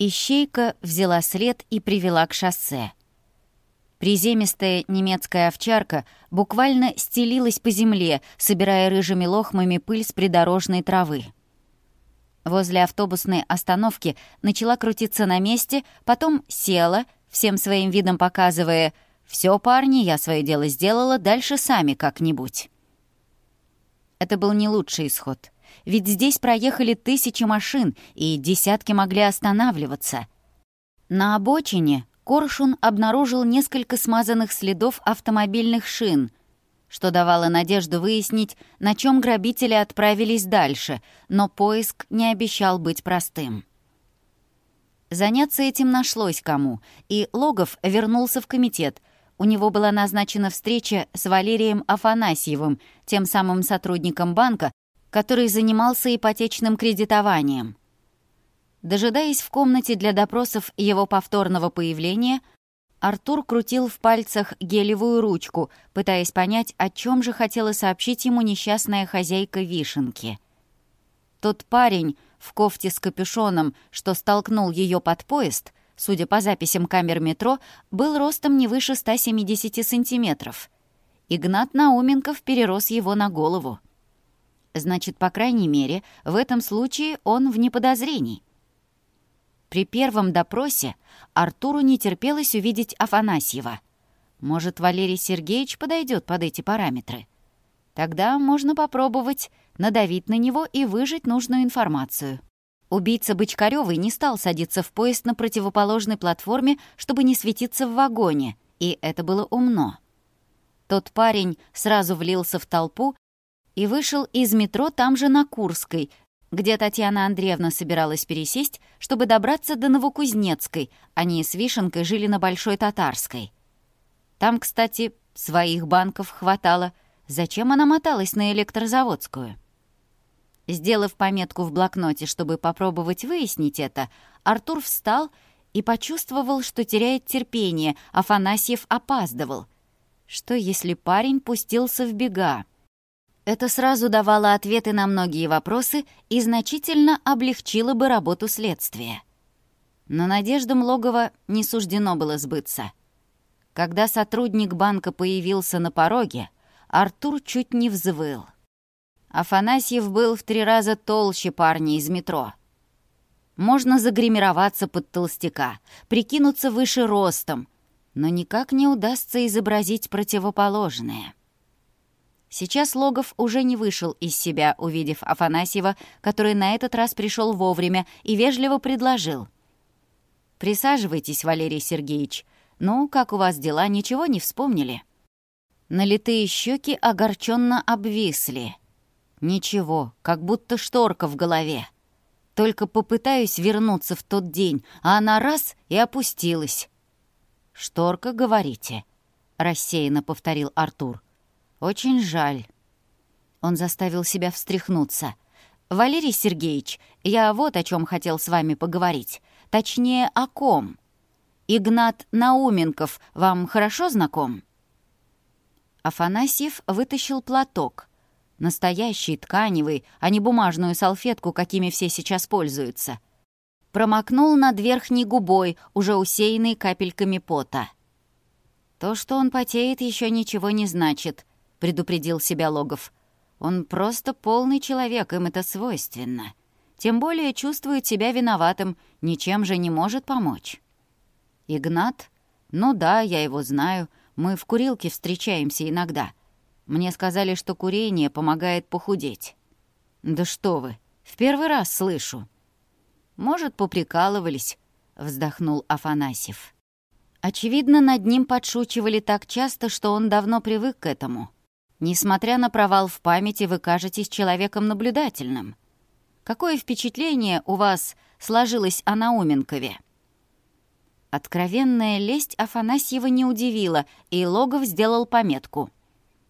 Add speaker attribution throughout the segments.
Speaker 1: Ищейка взяла след и привела к шоссе. Приземистая немецкая овчарка буквально стелилась по земле, собирая рыжими лохмами пыль с придорожной травы. Возле автобусной остановки начала крутиться на месте, потом села, всем своим видом показывая «Всё, парни, я своё дело сделала, дальше сами как-нибудь». Это был не лучший исход — ведь здесь проехали тысячи машин, и десятки могли останавливаться. На обочине Коршун обнаружил несколько смазанных следов автомобильных шин, что давало надежду выяснить, на чем грабители отправились дальше, но поиск не обещал быть простым. Заняться этим нашлось кому, и Логов вернулся в комитет. У него была назначена встреча с Валерием Афанасьевым, тем самым сотрудником банка, который занимался ипотечным кредитованием. Дожидаясь в комнате для допросов его повторного появления, Артур крутил в пальцах гелевую ручку, пытаясь понять, о чем же хотела сообщить ему несчастная хозяйка вишенки. Тот парень в кофте с капюшоном, что столкнул ее под поезд, судя по записям камер метро, был ростом не выше 170 сантиметров. Игнат Науменков перерос его на голову. Значит, по крайней мере, в этом случае он вне подозрений. При первом допросе Артуру не терпелось увидеть Афанасьева. Может, Валерий Сергеевич подойдет под эти параметры? Тогда можно попробовать надавить на него и выжать нужную информацию. Убийца Бычкарёвой не стал садиться в поезд на противоположной платформе, чтобы не светиться в вагоне, и это было умно. Тот парень сразу влился в толпу и вышел из метро там же на Курской, где Татьяна Андреевна собиралась пересесть, чтобы добраться до Новокузнецкой, они с Вишенкой жили на Большой Татарской. Там, кстати, своих банков хватало. Зачем она моталась на Электрозаводскую? Сделав пометку в блокноте, чтобы попробовать выяснить это, Артур встал и почувствовал, что теряет терпение, Афанасьев опаздывал. Что, если парень пустился в бега? Это сразу давало ответы на многие вопросы и значительно облегчило бы работу следствия. Но надеждам логова не суждено было сбыться. Когда сотрудник банка появился на пороге, Артур чуть не взвыл. Афанасьев был в три раза толще парня из метро. Можно загримироваться под толстяка, прикинуться выше ростом, но никак не удастся изобразить противоположное. Сейчас Логов уже не вышел из себя, увидев Афанасьева, который на этот раз пришел вовремя и вежливо предложил. «Присаживайтесь, Валерий Сергеевич. Ну, как у вас дела, ничего не вспомнили?» Налитые щеки огорченно обвисли. «Ничего, как будто шторка в голове. Только попытаюсь вернуться в тот день, а она раз и опустилась». «Шторка, говорите?» — рассеянно повторил Артур. — «Очень жаль». Он заставил себя встряхнуться. «Валерий Сергеевич, я вот о чем хотел с вами поговорить. Точнее, о ком. Игнат Науменков вам хорошо знаком?» Афанасьев вытащил платок. Настоящий, тканевый, а не бумажную салфетку, какими все сейчас пользуются. Промокнул над верхней губой, уже усеянной капельками пота. То, что он потеет, еще ничего не значит предупредил себя Логов. «Он просто полный человек, им это свойственно. Тем более чувствует себя виноватым, ничем же не может помочь». «Игнат? Ну да, я его знаю. Мы в курилке встречаемся иногда. Мне сказали, что курение помогает похудеть». «Да что вы, в первый раз слышу». «Может, поприкалывались», — вздохнул Афанасьев. Очевидно, над ним подшучивали так часто, что он давно привык к этому — Несмотря на провал в памяти, вы кажетесь человеком наблюдательным. Какое впечатление у вас сложилось о Науменкове?» Откровенная лесть Афанасьева не удивила, и Логов сделал пометку.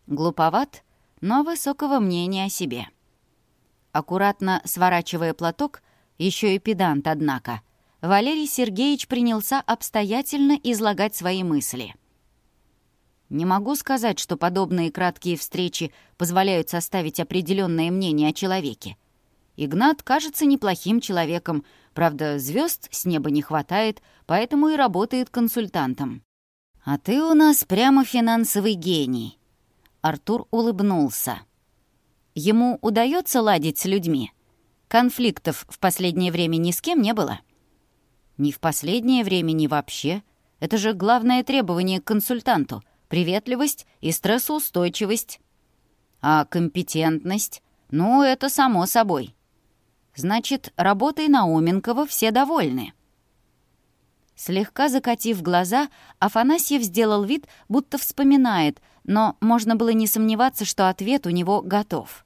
Speaker 1: «Глуповат, но высокого мнения о себе». Аккуратно сворачивая платок, еще и педант, однако, Валерий Сергеевич принялся обстоятельно излагать свои мысли — не могу сказать, что подобные краткие встречи позволяют составить определенное мнение о человеке. Игнат кажется неплохим человеком, правда, звезд с неба не хватает, поэтому и работает консультантом. «А ты у нас прямо финансовый гений!» Артур улыбнулся. «Ему удается ладить с людьми? Конфликтов в последнее время ни с кем не было?» «Ни в последнее время, ни вообще. Это же главное требование к консультанту — приветливость и стрессоустойчивость. А компетентность? Ну, это само собой. Значит, работой Науменкова все довольны. Слегка закатив глаза, Афанасьев сделал вид, будто вспоминает, но можно было не сомневаться, что ответ у него готов.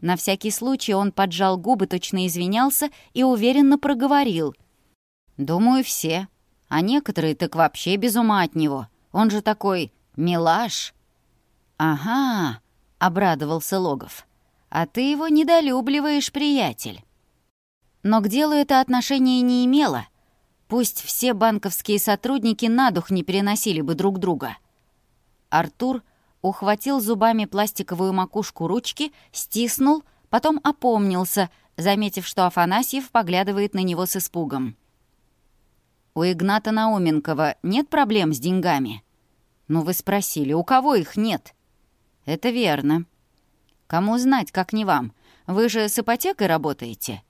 Speaker 1: На всякий случай он поджал губы, точно извинялся и уверенно проговорил. «Думаю, все. А некоторые так вообще без ума от него. Он же такой Милаш?» «Ага», — обрадовался Логов. «А ты его недолюбливаешь, приятель». Но к делу это отношение не имело. Пусть все банковские сотрудники на дух не переносили бы друг друга. Артур ухватил зубами пластиковую макушку ручки, стиснул, потом опомнился, заметив, что Афанасьев поглядывает на него с испугом. «У Игната Науменкова нет проблем с деньгами?» Ну вы спросили, у кого их нет? Это верно. Кому знать, как не вам? Вы же с ипотекой работаете?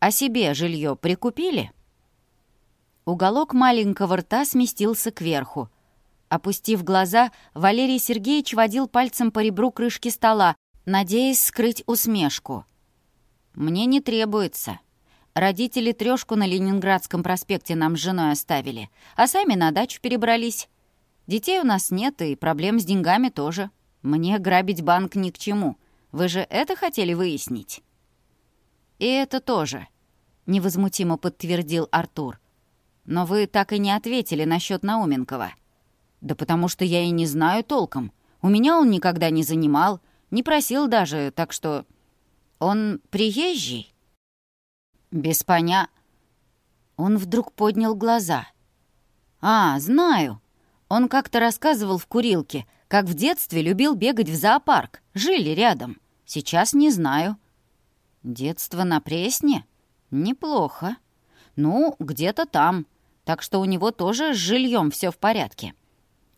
Speaker 1: А себе жилье прикупили? Уголок маленького рта сместился кверху. Опустив глаза, Валерий Сергеевич водил пальцем по ребру крышки стола, надеясь скрыть усмешку. «Мне не требуется. Родители трёшку на Ленинградском проспекте нам с женой оставили, а сами на дачу перебрались. Детей у нас нет, и проблем с деньгами тоже. Мне грабить банк ни к чему. Вы же это хотели выяснить?» «И это тоже», — невозмутимо подтвердил Артур. «Но вы так и не ответили насчет Науменкова». «Да потому что я и не знаю толком. У меня он никогда не занимал, не просил даже, так что...» «Он приезжий?» «Без поня...» Он вдруг поднял глаза. «А, знаю!» Он как-то рассказывал в курилке, как в детстве любил бегать в зоопарк. Жили рядом. Сейчас не знаю. Детство на Пресне? Неплохо. Ну, где-то там. Так что у него тоже с жильем все в порядке.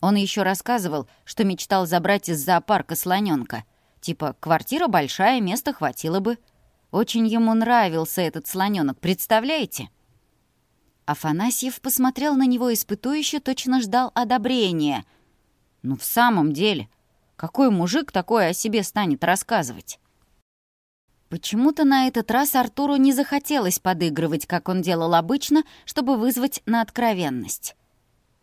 Speaker 1: Он еще рассказывал, что мечтал забрать из зоопарка слоненка. Типа, квартира большая, места хватило бы. Очень ему нравился этот слоненок, представляете? Афанасьев посмотрел на него испытующе, точно ждал одобрения. «Ну в самом деле, какой мужик такое о себе станет рассказывать?» Почему-то на этот раз Артуру не захотелось подыгрывать, как он делал обычно, чтобы вызвать на откровенность.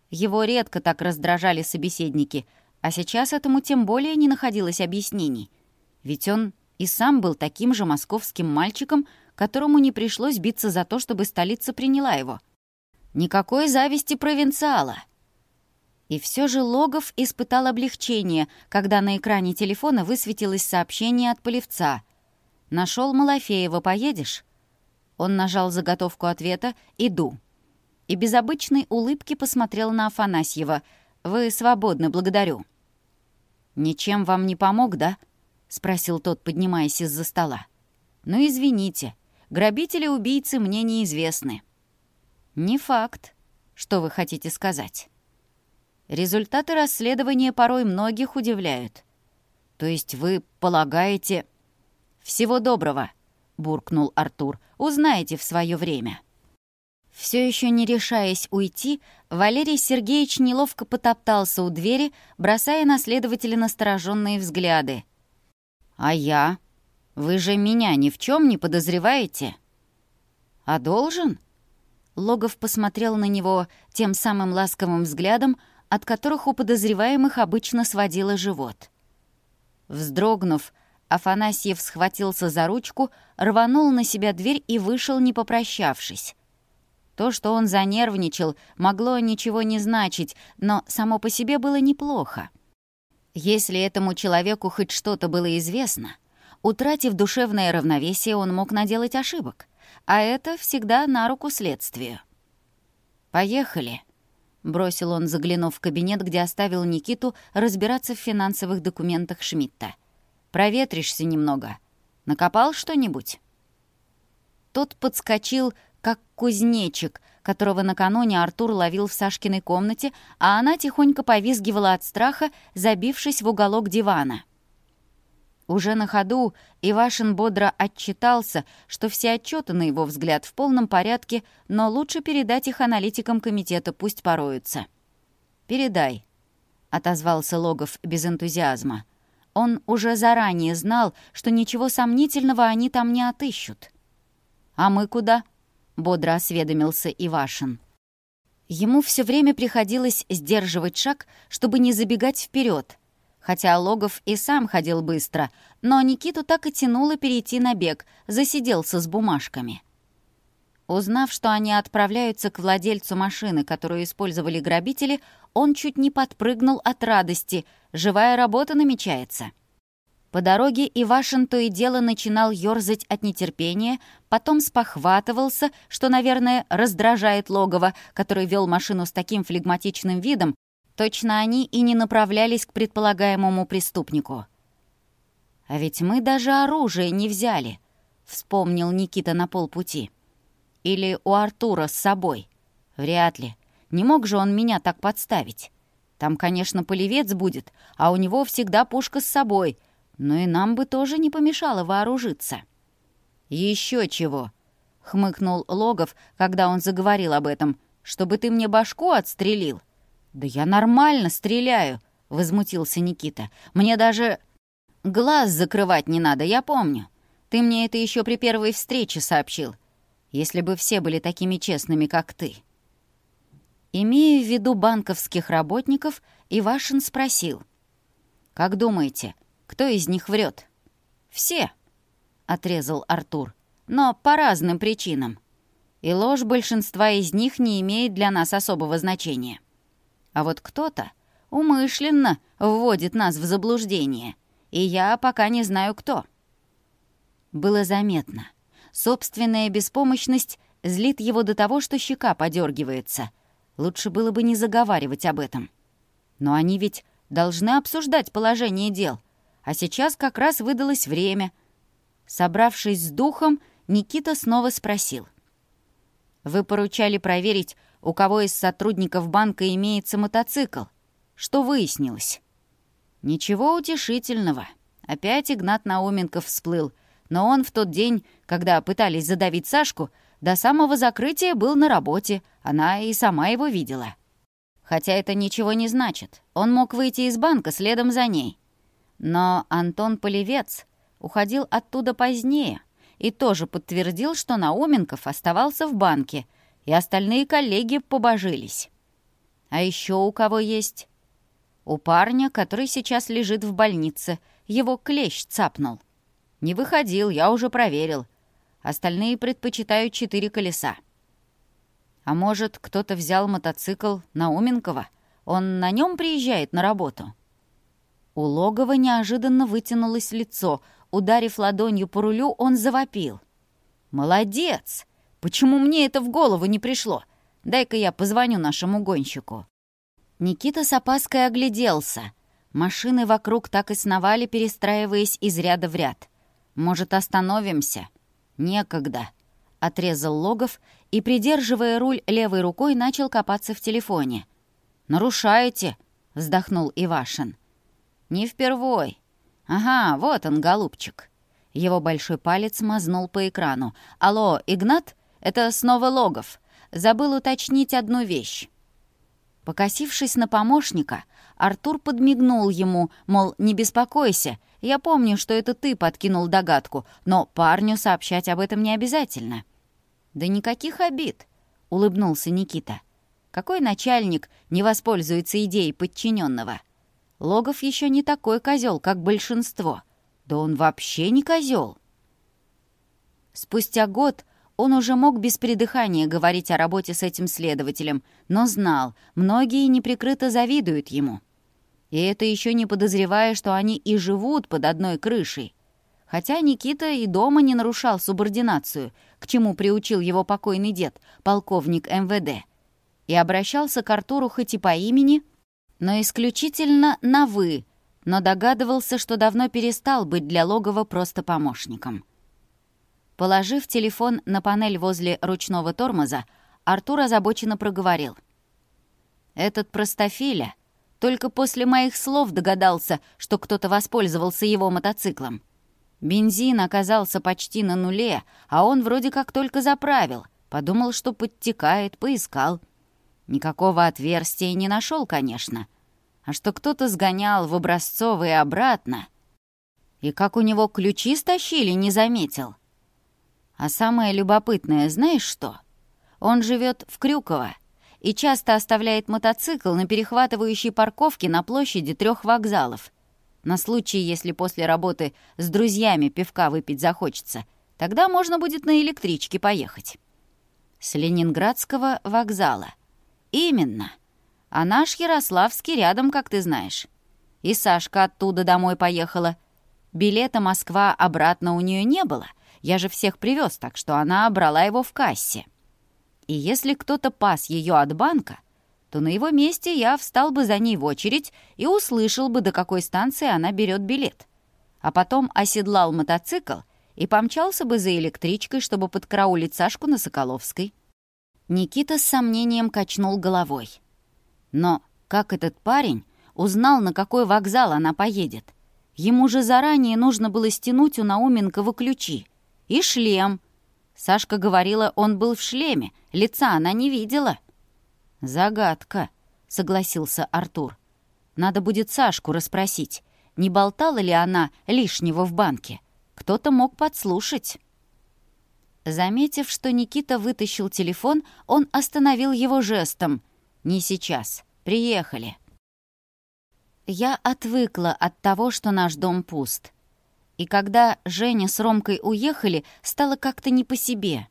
Speaker 1: Его редко так раздражали собеседники, а сейчас этому тем более не находилось объяснений. Ведь он и сам был таким же московским мальчиком, которому не пришлось биться за то, чтобы столица приняла его — Никакой зависти провинциала. И все же Логов испытал облегчение, когда на экране телефона высветилось сообщение от полевца. «Нашел Малафеева, поедешь?» Он нажал заготовку ответа «Иду». И без обычной улыбки посмотрел на Афанасьева. «Вы свободны, благодарю». «Ничем вам не помог, да?» — спросил тот, поднимаясь из-за стола. «Ну, извините, грабители-убийцы мне неизвестны». Не факт, что вы хотите сказать. Результаты расследования порой многих удивляют. То есть вы полагаете... Всего доброго, буркнул Артур. Узнаете в свое время. Все еще не решаясь уйти, Валерий Сергеевич неловко потоптался у двери, бросая на следователя настороженные взгляды. «А я? Вы же меня ни в чем не подозреваете?» «А должен?» Логов посмотрел на него тем самым ласковым взглядом, от которых у подозреваемых обычно сводило живот. Вздрогнув, Афанасьев схватился за ручку, рванул на себя дверь и вышел, не попрощавшись. То, что он занервничал, могло ничего не значить, но само по себе было неплохо. Если этому человеку хоть что-то было известно, утратив душевное равновесие, он мог наделать ошибок — а это всегда на руку следствию. «Поехали», — бросил он, заглянув в кабинет, где оставил Никиту разбираться в финансовых документах Шмидта. «Проветришься немного. Накопал что-нибудь?» Тот подскочил, как кузнечик, которого накануне Артур ловил в Сашкиной комнате, а она тихонько повизгивала от страха, забившись в уголок дивана. Уже на ходу Ивашин бодро отчитался, что все отчеты, на его взгляд, в полном порядке, но лучше передать их аналитикам комитета, пусть пороются. «Передай», — отозвался Логов без энтузиазма. Он уже заранее знал, что ничего сомнительного они там не отыщут. «А мы куда?» — бодро осведомился Ивашин. Ему все время приходилось сдерживать шаг, чтобы не забегать вперед — Хотя Логов и сам ходил быстро, но Никиту так и тянуло перейти на бег, засиделся с бумажками. Узнав, что они отправляются к владельцу машины, которую использовали грабители, он чуть не подпрыгнул от радости. Живая работа намечается. По дороге Ивашин то и дело начинал ёрзать от нетерпения, потом спохватывался, что, наверное, раздражает Логова, который вел машину с таким флегматичным видом, Точно они и не направлялись к предполагаемому преступнику. «А ведь мы даже оружие не взяли», — вспомнил Никита на полпути. «Или у Артура с собой? Вряд ли. Не мог же он меня так подставить. Там, конечно, полевец будет, а у него всегда пушка с собой, но и нам бы тоже не помешало вооружиться». «Еще чего», — хмыкнул Логов, когда он заговорил об этом, — «чтобы ты мне башку отстрелил». «Да я нормально стреляю», — возмутился Никита. «Мне даже глаз закрывать не надо, я помню. Ты мне это еще при первой встрече сообщил. Если бы все были такими честными, как ты». Имея в виду банковских работников, Ивашин спросил. «Как думаете, кто из них врет? «Все», — отрезал Артур, — «но по разным причинам. И ложь большинства из них не имеет для нас особого значения». А вот кто-то умышленно вводит нас в заблуждение, и я пока не знаю, кто. Было заметно. Собственная беспомощность злит его до того, что щека подергивается. Лучше было бы не заговаривать об этом. Но они ведь должны обсуждать положение дел. А сейчас как раз выдалось время. Собравшись с духом, Никита снова спросил. «Вы поручали проверить, у кого из сотрудников банка имеется мотоцикл. Что выяснилось? Ничего утешительного. Опять Игнат Науменков всплыл. Но он в тот день, когда пытались задавить Сашку, до самого закрытия был на работе. Она и сама его видела. Хотя это ничего не значит. Он мог выйти из банка следом за ней. Но Антон Полевец уходил оттуда позднее и тоже подтвердил, что Науменков оставался в банке — и остальные коллеги побожились. А еще у кого есть? У парня, который сейчас лежит в больнице. Его клещ цапнул. Не выходил, я уже проверил. Остальные предпочитают четыре колеса. А может, кто-то взял мотоцикл Науменкова? Он на нем приезжает на работу? У логова неожиданно вытянулось лицо. Ударив ладонью по рулю, он завопил. «Молодец! Почему мне это в голову не пришло? Дай-ка я позвоню нашему гонщику». Никита с опаской огляделся. Машины вокруг так и сновали, перестраиваясь из ряда в ряд. «Может, остановимся?» «Некогда», — отрезал Логов и, придерживая руль левой рукой, начал копаться в телефоне. «Нарушаете?» — вздохнул Ивашин. «Не впервой. Ага, вот он, голубчик». Его большой палец мазнул по экрану. «Алло, Игнат?» Это снова Логов. Забыл уточнить одну вещь. Покосившись на помощника, Артур подмигнул ему, мол, не беспокойся, я помню, что это ты подкинул догадку, но парню сообщать об этом не обязательно. «Да никаких обид», — улыбнулся Никита. «Какой начальник не воспользуется идеей подчиненного? Логов еще не такой козел, как большинство. Да он вообще не козел. Спустя год он уже мог без придыхания говорить о работе с этим следователем, но знал, многие неприкрыто завидуют ему. И это еще не подозревая, что они и живут под одной крышей. Хотя Никита и дома не нарушал субординацию, к чему приучил его покойный дед, полковник МВД, и обращался к Артуру хоть и по имени, но исключительно на «вы», но догадывался, что давно перестал быть для логова просто помощником. Положив телефон на панель возле ручного тормоза, Артур озабоченно проговорил. «Этот простофиля только после моих слов догадался, что кто-то воспользовался его мотоциклом. Бензин оказался почти на нуле, а он вроде как только заправил. Подумал, что подтекает, поискал. Никакого отверстия не нашел, конечно. А что кто-то сгонял в образцовые обратно. И как у него ключи стащили, не заметил. А самое любопытное, знаешь что? Он живет в Крюково и часто оставляет мотоцикл на перехватывающей парковке на площади трех вокзалов. На случай, если после работы с друзьями пивка выпить захочется, тогда можно будет на электричке поехать. С Ленинградского вокзала. Именно. А наш Ярославский рядом, как ты знаешь. И Сашка оттуда домой поехала. Билета Москва обратно у нее не было, я же всех привез, так что она брала его в кассе. И если кто-то пас ее от банка, то на его месте я встал бы за ней в очередь и услышал бы, до какой станции она берет билет. А потом оседлал мотоцикл и помчался бы за электричкой, чтобы подкараулить Сашку на Соколовской. Никита с сомнением качнул головой. Но как этот парень узнал, на какой вокзал она поедет? Ему же заранее нужно было стянуть у Науменкова ключи — и шлем. Сашка говорила, он был в шлеме, лица она не видела. «Загадка», — согласился Артур. «Надо будет Сашку расспросить, не болтала ли она лишнего в банке. Кто-то мог подслушать». Заметив, что Никита вытащил телефон, он остановил его жестом. «Не сейчас. Приехали». Я отвыкла от того, что наш дом пуст — и когда Женя с Ромкой уехали, стало как-то не по себе.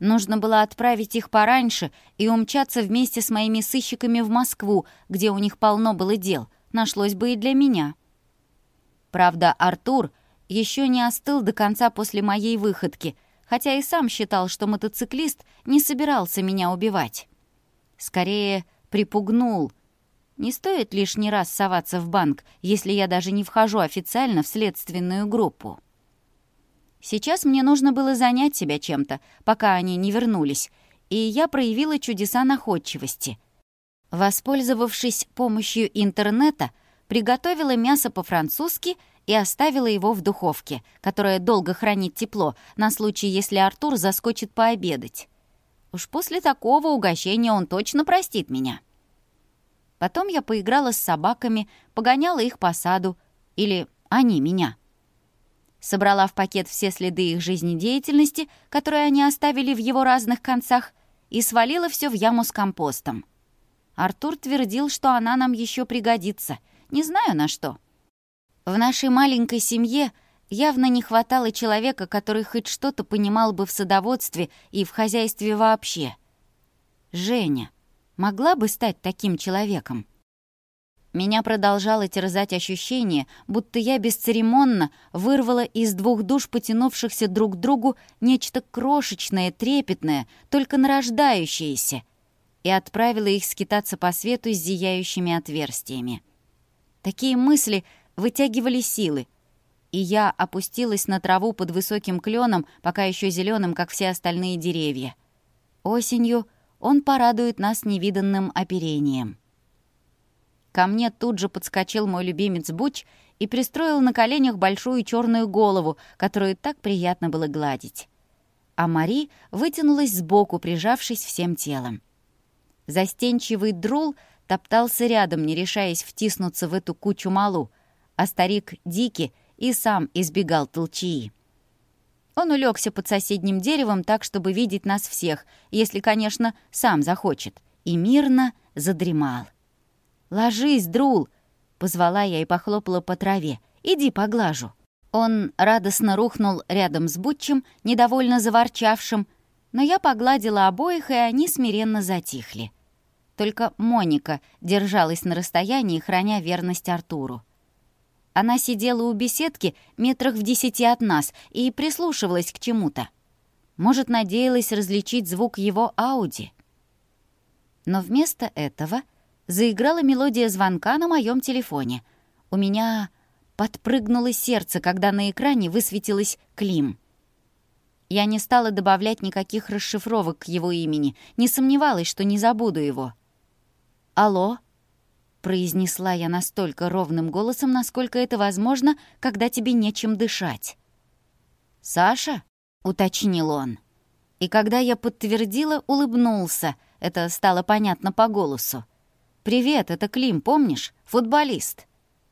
Speaker 1: Нужно было отправить их пораньше и умчаться вместе с моими сыщиками в Москву, где у них полно было дел. Нашлось бы и для меня. Правда, Артур еще не остыл до конца после моей выходки, хотя и сам считал, что мотоциклист не собирался меня убивать. Скорее, припугнул — не стоит лишний раз соваться в банк, если я даже не вхожу официально в следственную группу. Сейчас мне нужно было занять себя чем-то, пока они не вернулись, и я проявила чудеса находчивости. Воспользовавшись помощью интернета, приготовила мясо по-французски и оставила его в духовке, которая долго хранит тепло на случай, если Артур заскочит пообедать. Уж после такого угощения он точно простит меня. Потом я поиграла с собаками, погоняла их по саду. Или они меня. Собрала в пакет все следы их жизнедеятельности, которые они оставили в его разных концах, и свалила все в яму с компостом. Артур твердил, что она нам еще пригодится. Не знаю на что. В нашей маленькой семье явно не хватало человека, который хоть что-то понимал бы в садоводстве и в хозяйстве вообще. Женя могла бы стать таким человеком? Меня продолжало терзать ощущение, будто я бесцеремонно вырвала из двух душ, потянувшихся друг к другу, нечто крошечное, трепетное, только нарождающееся, и отправила их скитаться по свету с зияющими отверстиями. Такие мысли вытягивали силы, и я опустилась на траву под высоким кленом, пока еще зеленым, как все остальные деревья. Осенью — он порадует нас невиданным оперением. Ко мне тут же подскочил мой любимец Буч и пристроил на коленях большую черную голову, которую так приятно было гладить. А Мари вытянулась сбоку, прижавшись всем телом. Застенчивый Друл топтался рядом, не решаясь втиснуться в эту кучу малу, а старик Дики и сам избегал толчии. Он улегся под соседним деревом так, чтобы видеть нас всех, если, конечно, сам захочет, и мирно задремал. «Ложись, Друл!» — позвала я и похлопала по траве. «Иди поглажу». Он радостно рухнул рядом с Бутчем, недовольно заворчавшим, но я погладила обоих, и они смиренно затихли. Только Моника держалась на расстоянии, храня верность Артуру. Она сидела у беседки метрах в десяти от нас и прислушивалась к чему-то. Может, надеялась различить звук его Ауди. Но вместо этого заиграла мелодия звонка на моем телефоне. У меня подпрыгнуло сердце, когда на экране высветилось Клим. Я не стала добавлять никаких расшифровок к его имени, не сомневалась, что не забуду его. «Алло?» произнесла я настолько ровным голосом, насколько это возможно, когда тебе нечем дышать. «Саша?» — уточнил он. И когда я подтвердила, улыбнулся. Это стало понятно по голосу. «Привет, это Клим, помнишь? Футболист».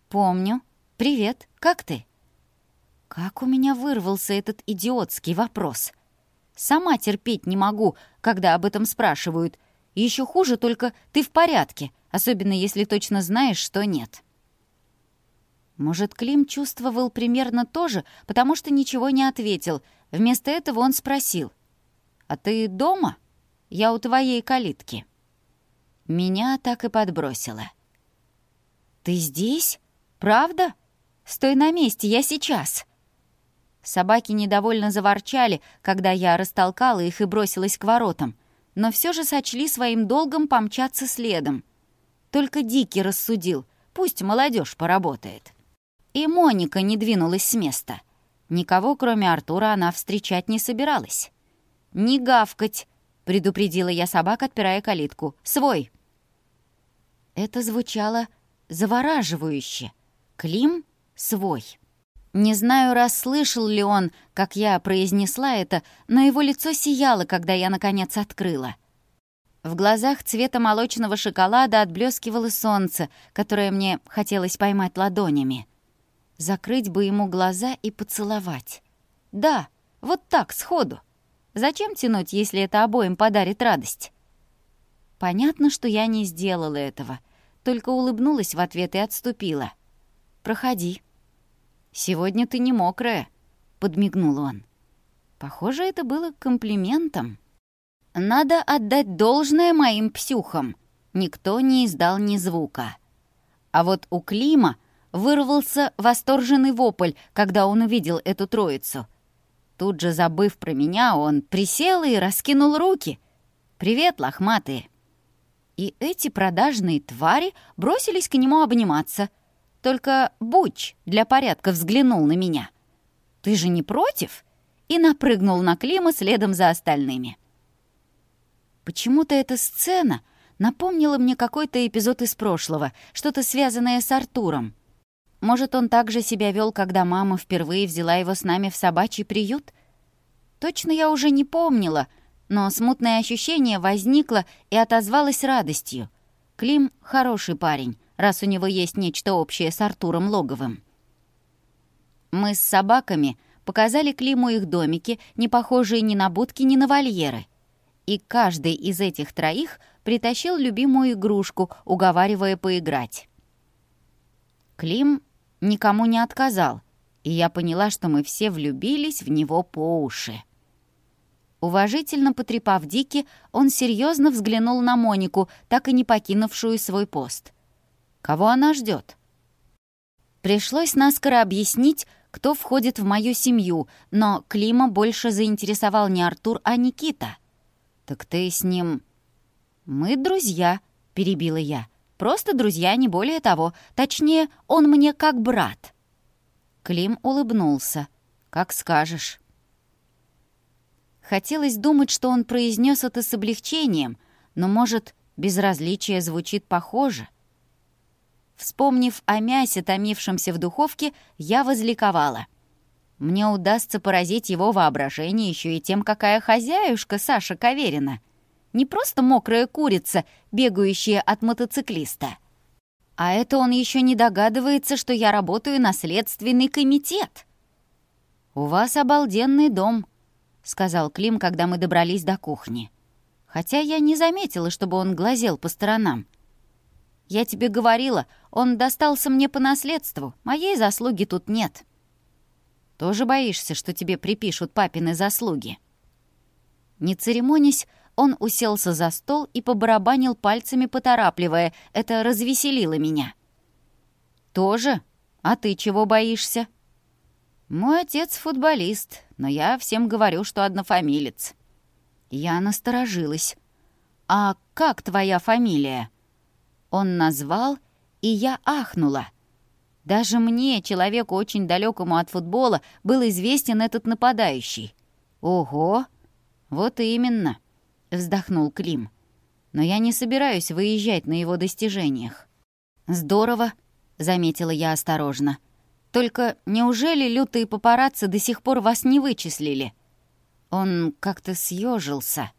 Speaker 1: «Помню. Привет, как ты?» Как у меня вырвался этот идиотский вопрос. Сама терпеть не могу, когда об этом спрашивают. Еще хуже только «ты в порядке», особенно если точно знаешь, что нет. Может, Клим чувствовал примерно то же, потому что ничего не ответил. Вместо этого он спросил. «А ты дома? Я у твоей калитки». Меня так и подбросило. «Ты здесь? Правда? Стой на месте, я сейчас!» Собаки недовольно заворчали, когда я растолкала их и бросилась к воротам, но все же сочли своим долгом помчаться следом — только Дикий рассудил, пусть молодежь поработает. И Моника не двинулась с места. Никого, кроме Артура, она встречать не собиралась. «Не гавкать!» — предупредила я собак, отпирая калитку. «Свой!» Это звучало завораживающе. Клим свой. Не знаю, расслышал ли он, как я произнесла это, но его лицо сияло, когда я, наконец, открыла — в глазах цвета молочного шоколада отблескивало солнце, которое мне хотелось поймать ладонями. Закрыть бы ему глаза и поцеловать. Да, вот так, сходу. Зачем тянуть, если это обоим подарит радость? Понятно, что я не сделала этого, только улыбнулась в ответ и отступила. «Проходи». «Сегодня ты не мокрая», — подмигнул он. Похоже, это было комплиментом надо отдать должное моим псюхам. Никто не издал ни звука. А вот у Клима вырвался восторженный вопль, когда он увидел эту троицу. Тут же, забыв про меня, он присел и раскинул руки. «Привет, лохматые!» И эти продажные твари бросились к нему обниматься. Только Буч для порядка взглянул на меня. «Ты же не против?» И напрыгнул на Клима следом за остальными. Почему-то эта сцена напомнила мне какой-то эпизод из прошлого, что-то связанное с Артуром. Может, он также себя вел, когда мама впервые взяла его с нами в собачий приют? Точно я уже не помнила, но смутное ощущение возникло и отозвалось радостью. Клим — хороший парень, раз у него есть нечто общее с Артуром Логовым. Мы с собаками показали Климу их домики, не похожие ни на будки, ни на вольеры — и каждый из этих троих притащил любимую игрушку, уговаривая поиграть. Клим никому не отказал, и я поняла, что мы все влюбились в него по уши. Уважительно потрепав Дики, он серьезно взглянул на Монику, так и не покинувшую свой пост. Кого она ждет? Пришлось наскоро объяснить, кто входит в мою семью, но Клима больше заинтересовал не Артур, а Никита — «Так ты с ним...» «Мы друзья», — перебила я. «Просто друзья, не более того. Точнее, он мне как брат». Клим улыбнулся. «Как скажешь». Хотелось думать, что он произнес это с облегчением, но, может, безразличие звучит похоже. Вспомнив о мясе, томившемся в духовке, я возликовала — мне удастся поразить его воображение еще и тем, какая хозяюшка Саша Каверина. Не просто мокрая курица, бегающая от мотоциклиста. А это он еще не догадывается, что я работаю на следственный комитет. «У вас обалденный дом», — сказал Клим, когда мы добрались до кухни. Хотя я не заметила, чтобы он глазел по сторонам. «Я тебе говорила, он достался мне по наследству, моей заслуги тут нет». Тоже боишься, что тебе припишут папины заслуги?» Не церемонясь, он уселся за стол и побарабанил пальцами, поторапливая. Это развеселило меня. «Тоже? А ты чего боишься?» «Мой отец футболист, но я всем говорю, что однофамилец». Я насторожилась. «А как твоя фамилия?» Он назвал, и я ахнула. Даже мне, человеку очень далекому от футбола, был известен этот нападающий. «Ого! Вот именно!» — вздохнул Клим. «Но я не собираюсь выезжать на его достижениях». «Здорово!» — заметила я осторожно. «Только неужели лютые папарацци до сих пор вас не вычислили?» Он как-то съежился.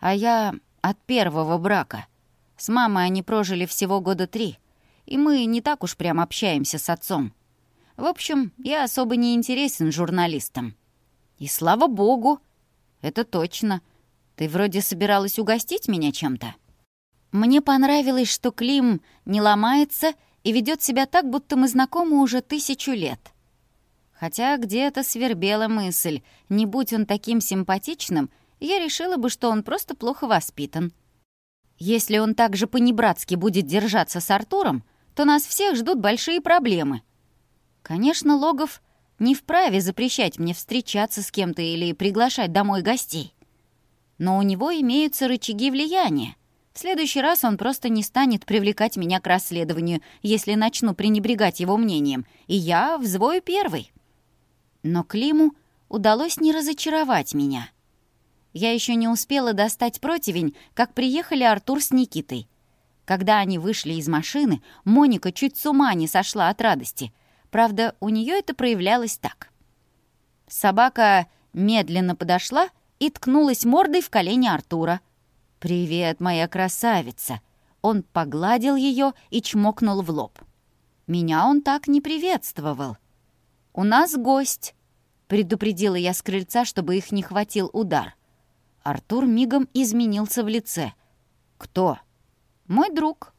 Speaker 1: А я от первого брака. С мамой они прожили всего года три и мы не так уж прям общаемся с отцом. В общем, я особо не интересен журналистам. И слава богу! Это точно. Ты вроде собиралась угостить меня чем-то? Мне понравилось, что Клим не ломается и ведет себя так, будто мы знакомы уже тысячу лет. Хотя где-то свербела мысль, не будь он таким симпатичным, я решила бы, что он просто плохо воспитан. Если он так же по-небратски будет держаться с Артуром, то нас всех ждут большие проблемы. Конечно, Логов не вправе запрещать мне встречаться с кем-то или приглашать домой гостей. Но у него имеются рычаги влияния. В следующий раз он просто не станет привлекать меня к расследованию, если начну пренебрегать его мнением, и я взвою первый. Но Климу удалось не разочаровать меня. Я еще не успела достать противень, как приехали Артур с Никитой. Когда они вышли из машины, Моника чуть с ума не сошла от радости. Правда, у нее это проявлялось так. Собака медленно подошла и ткнулась мордой в колени Артура. «Привет, моя красавица!» Он погладил ее и чмокнул в лоб. Меня он так не приветствовал. «У нас гость!» Предупредила я с крыльца, чтобы их не хватил удар. Артур мигом изменился в лице. «Кто?» мой друг».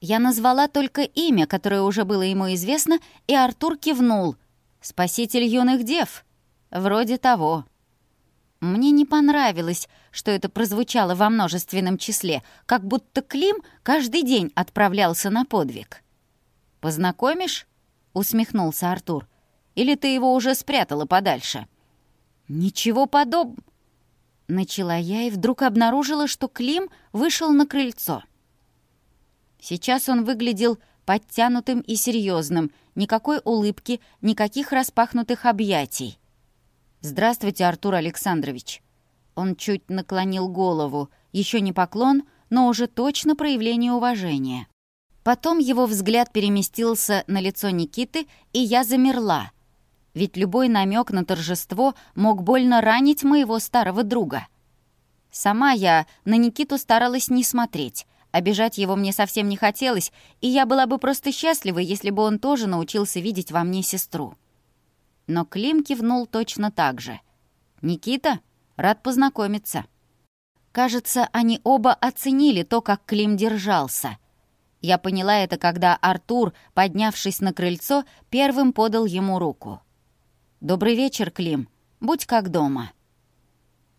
Speaker 1: Я назвала только имя, которое уже было ему известно, и Артур кивнул. «Спаситель юных дев». «Вроде того». Мне не понравилось, что это прозвучало во множественном числе, как будто Клим каждый день отправлялся на подвиг. «Познакомишь?» — усмехнулся Артур. «Или ты его уже спрятала подальше?» «Ничего подоб...» Начала я и вдруг обнаружила, что Клим вышел на крыльцо. Сейчас он выглядел подтянутым и серьезным, никакой улыбки, никаких распахнутых объятий. «Здравствуйте, Артур Александрович». Он чуть наклонил голову, еще не поклон, но уже точно проявление уважения. Потом его взгляд переместился на лицо Никиты, и я замерла, ведь любой намек на торжество мог больно ранить моего старого друга. Сама я на Никиту старалась не смотреть. Обижать его мне совсем не хотелось, и я была бы просто счастлива, если бы он тоже научился видеть во мне сестру. Но Клим кивнул точно так же. «Никита, рад познакомиться». Кажется, они оба оценили то, как Клим держался. Я поняла это, когда Артур, поднявшись на крыльцо, первым подал ему руку. «Добрый вечер, Клим. Будь как дома».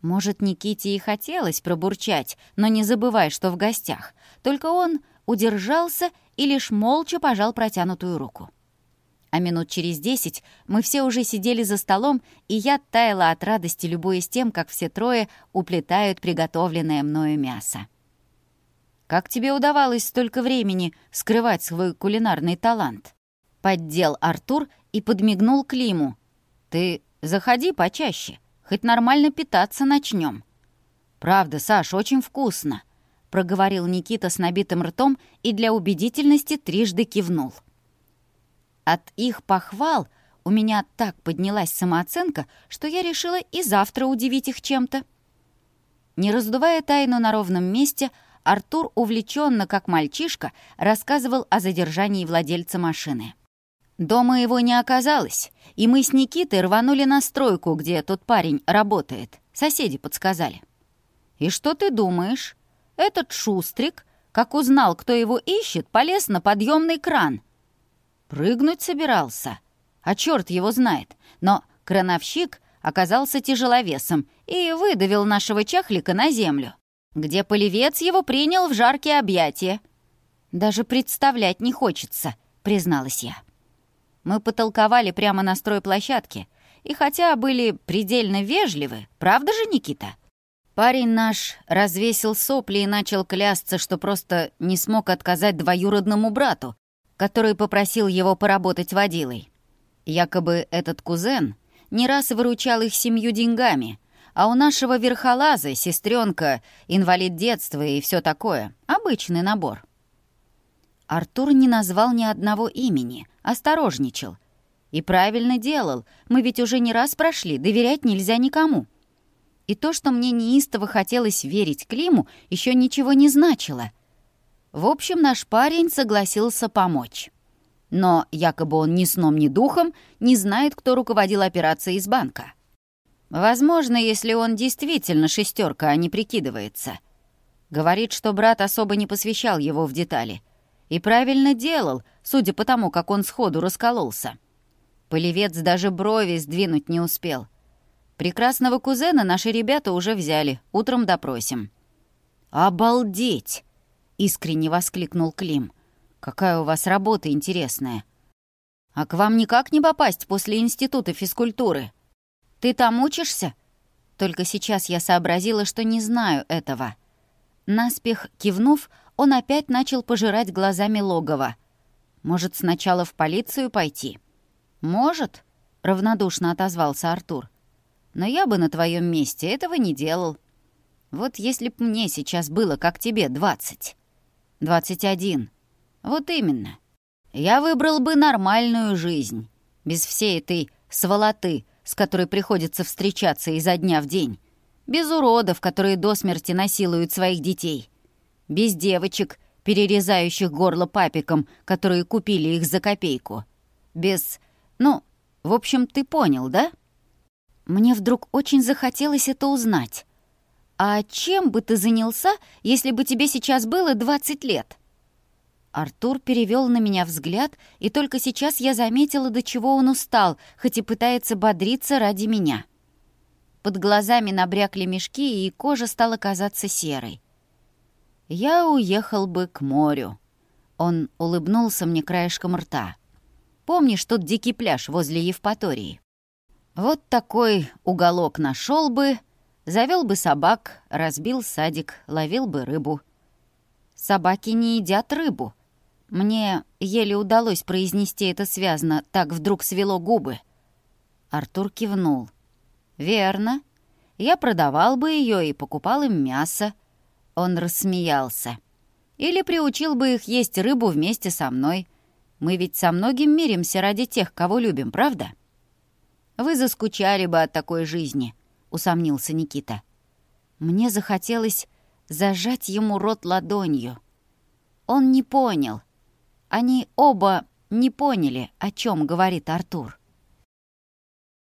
Speaker 1: Может, Никите и хотелось пробурчать, но не забывай, что в гостях. Только он удержался и лишь молча пожал протянутую руку. А минут через десять мы все уже сидели за столом, и я таяла от радости, любуясь тем, как все трое уплетают приготовленное мною мясо. «Как тебе удавалось столько времени скрывать свой кулинарный талант?» Поддел Артур и подмигнул Климу, ты заходи почаще, хоть нормально питаться начнем. «Правда, Саш, очень вкусно», — проговорил Никита с набитым ртом и для убедительности трижды кивнул. От их похвал у меня так поднялась самооценка, что я решила и завтра удивить их чем-то. Не раздувая тайну на ровном месте, Артур увлеченно, как мальчишка, рассказывал о задержании владельца машины. Дома его не оказалось, и мы с Никитой рванули на стройку, где тот парень работает. Соседи подсказали. «И что ты думаешь? Этот шустрик, как узнал, кто его ищет, полез на подъемный кран. Прыгнуть собирался, а черт его знает. Но крановщик оказался тяжеловесом и выдавил нашего чахлика на землю, где полевец его принял в жаркие объятия. «Даже представлять не хочется», — призналась я. Мы потолковали прямо на стройплощадке. И хотя были предельно вежливы, правда же, Никита? Парень наш развесил сопли и начал клясться, что просто не смог отказать двоюродному брату, который попросил его поработать водилой. Якобы этот кузен не раз выручал их семью деньгами, а у нашего верхолаза сестренка, инвалид детства и все такое. Обычный набор. Артур не назвал ни одного имени, осторожничал. И правильно делал, мы ведь уже не раз прошли, доверять нельзя никому. И то, что мне неистово хотелось верить Климу, еще ничего не значило. В общем, наш парень согласился помочь. Но якобы он ни сном, ни духом не знает, кто руководил операцией из банка. Возможно, если он действительно шестерка, а не прикидывается. Говорит, что брат особо не посвящал его в детали — и правильно делал, судя по тому, как он сходу раскололся. Полевец даже брови сдвинуть не успел. Прекрасного кузена наши ребята уже взяли, утром допросим. «Обалдеть!» — искренне воскликнул Клим. «Какая у вас работа интересная!» «А к вам никак не попасть после института физкультуры? Ты там учишься?» Только сейчас я сообразила, что не знаю этого. Наспех кивнув, он опять начал пожирать глазами логово. «Может, сначала в полицию пойти?» «Может», — равнодушно отозвался Артур. «Но я бы на твоем месте этого не делал. Вот если б мне сейчас было, как тебе, двадцать». «Двадцать один». «Вот именно. Я выбрал бы нормальную жизнь, без всей этой сволоты, с которой приходится встречаться изо дня в день, без уродов, которые до смерти насилуют своих детей». Без девочек, перерезающих горло папикам, которые купили их за копейку. Без... ну, в общем, ты понял, да? Мне вдруг очень захотелось это узнать. «А чем бы ты занялся, если бы тебе сейчас было 20 лет?» Артур перевел на меня взгляд, и только сейчас я заметила, до чего он устал, хоть и пытается бодриться ради меня. Под глазами набрякли мешки, и кожа стала казаться серой. «Я уехал бы к морю». Он улыбнулся мне краешком рта. «Помнишь тот дикий пляж возле Евпатории? Вот такой уголок нашел бы, завел бы собак, разбил садик, ловил бы рыбу». «Собаки не едят рыбу», мне еле удалось произнести это связно, так вдруг свело губы. Артур кивнул. «Верно. Я продавал бы ее и покупал им мясо». Он рассмеялся. «Или приучил бы их есть рыбу вместе со мной. Мы ведь со многим миримся ради тех, кого любим, правда?» «Вы заскучали бы от такой жизни», — усомнился Никита. Мне захотелось зажать ему рот ладонью. Он не понял. Они оба не поняли, о чем говорит Артур.